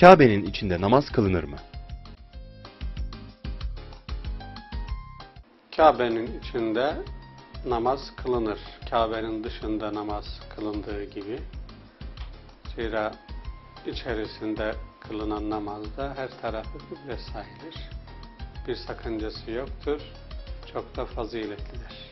Kabe'nin içinde namaz kılınır mı? Kabe'nin içinde namaz kılınır. Kabe'nin dışında namaz kılındığı gibi. Zira içerisinde kılınan namazda her tarafı kıble sayılır. Bir sakıncası yoktur. Çok da faziletlidir.